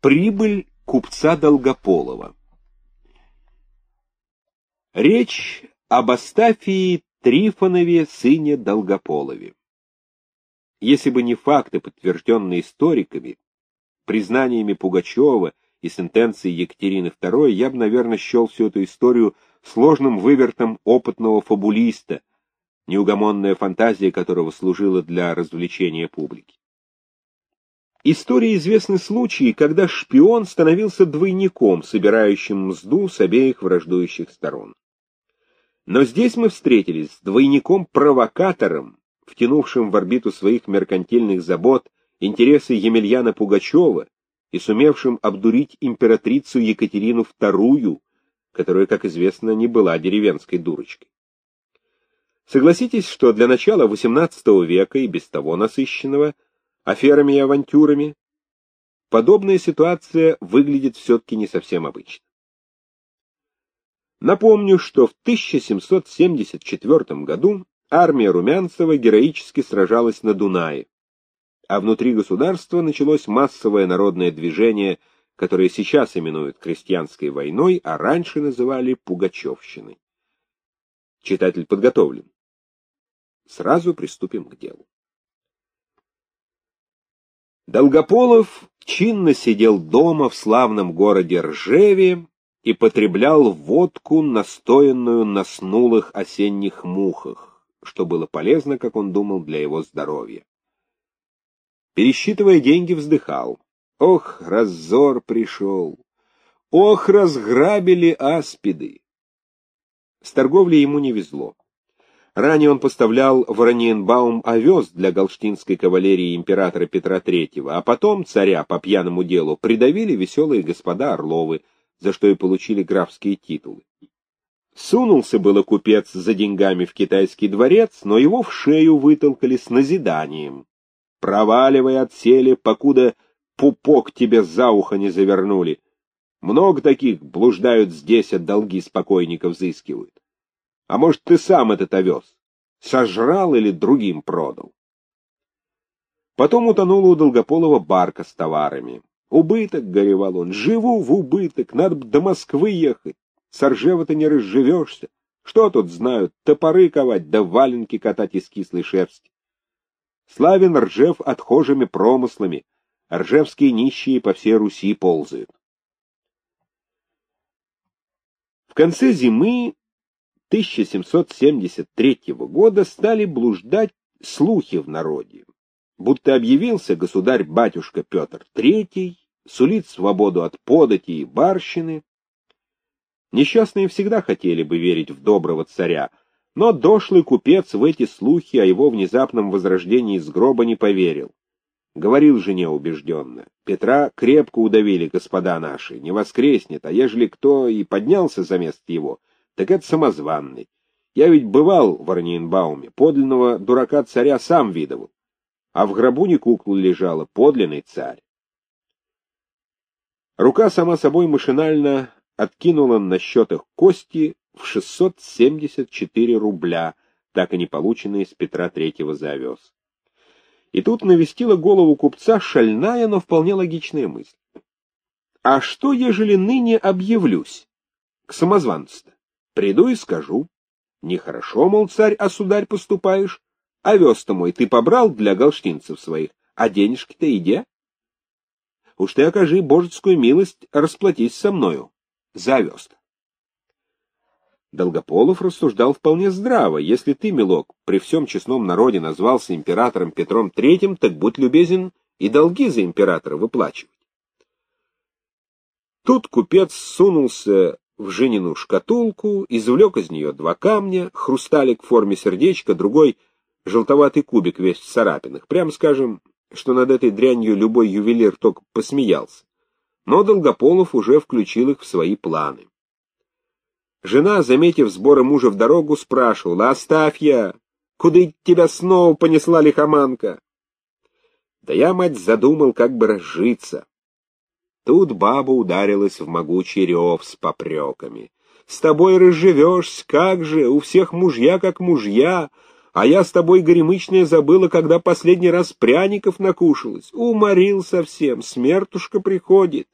Прибыль купца Долгополова. Речь об Астафии Трифонове, сыне Долгополове. Если бы не факты, подтвержденные историками, признаниями Пугачева и сентенцией Екатерины II, я бы, наверное, счел всю эту историю сложным вывертом опытного фабулиста, неугомонная фантазия которого служила для развлечения публики. Истории известны случаи, когда шпион становился двойником, собирающим мзду с обеих враждующих сторон. Но здесь мы встретились с двойником-провокатором, втянувшим в орбиту своих меркантильных забот интересы Емельяна Пугачева и сумевшим обдурить императрицу Екатерину II, которая, как известно, не была деревенской дурочкой. Согласитесь, что для начала XVIII века и без того насыщенного – аферами и авантюрами, подобная ситуация выглядит все-таки не совсем обычно. Напомню, что в 1774 году армия Румянцева героически сражалась на Дунае, а внутри государства началось массовое народное движение, которое сейчас именуют крестьянской войной, а раньше называли Пугачевщиной. Читатель подготовлен. Сразу приступим к делу. Долгополов чинно сидел дома в славном городе Ржеве и потреблял водку, настоянную на снулых осенних мухах, что было полезно, как он думал, для его здоровья. Пересчитывая деньги, вздыхал. Ох, раззор пришел! Ох, разграбили аспиды! С торговлей ему не везло. Ранее он поставлял в Ораниенбаум овес для галштинской кавалерии императора Петра III, а потом царя по пьяному делу придавили веселые господа Орловы, за что и получили графские титулы. Сунулся было купец за деньгами в китайский дворец, но его в шею вытолкали с назиданием. Проваливай отсели, покуда пупок тебе за ухо не завернули. Много таких блуждают здесь, от долги спокойников взыскивают. А может, ты сам этот овес сожрал или другим продал? Потом утонула у Долгополова барка с товарами. Убыток, — горевал он, — живу в убыток, надо бы до Москвы ехать. С Ржева-то не разживешься. Что тут знают, топоры ковать да валенки катать из кислой шерсти. Славен Ржев отхожими промыслами, ржевские нищие по всей Руси ползают. В конце зимы 1773 года стали блуждать слухи в народе, будто объявился государь-батюшка Петр III, сулит свободу от подати и барщины. Несчастные всегда хотели бы верить в доброго царя, но дошлый купец в эти слухи о его внезапном возрождении из гроба не поверил. Говорил жене убежденно, Петра крепко удавили, господа наши, не воскреснет, а ежели кто и поднялся за место его, так это самозванный. Я ведь бывал в Орниенбауме, подлинного дурака царя сам видывал. А в гробу не кукла лежала, подлинный царь. Рука сама собой машинально откинула на счетах кости в 674 рубля, так и не полученные с Петра Третьего за овес. И тут навестила голову купца шальная, но вполне логичная мысль. А что, ежели ныне объявлюсь? К самозванцу-то. Приду и скажу. Нехорошо, мол, царь, а сударь поступаешь. Овес-то мой ты побрал для галштинцев своих, а денежки-то иди. Уж ты окажи божескую милость, расплатись со мною за овес -то. Долгополов рассуждал вполне здраво. Если ты, милок, при всем честном народе назвался императором Петром Третьим, так будь любезен и долги за императора выплачивать. Тут купец сунулся в Женину шкатулку, извлек из нее два камня, хрусталик в форме сердечка, другой — желтоватый кубик весь в царапинах. Прямо скажем, что над этой дрянью любой ювелир только посмеялся. Но Долгополов уже включил их в свои планы. Жена, заметив сборы мужа в дорогу, спрашивала, «Оставь я! Куда тебя снова понесла лихоманка?» Да я, мать, задумал, как бы разжиться. Тут баба ударилась в могучий рев с попреками. «С тобой разживешься, как же, у всех мужья как мужья, А я с тобой, горемычная, забыла, когда последний раз пряников накушалась. Уморил совсем, смертушка приходит.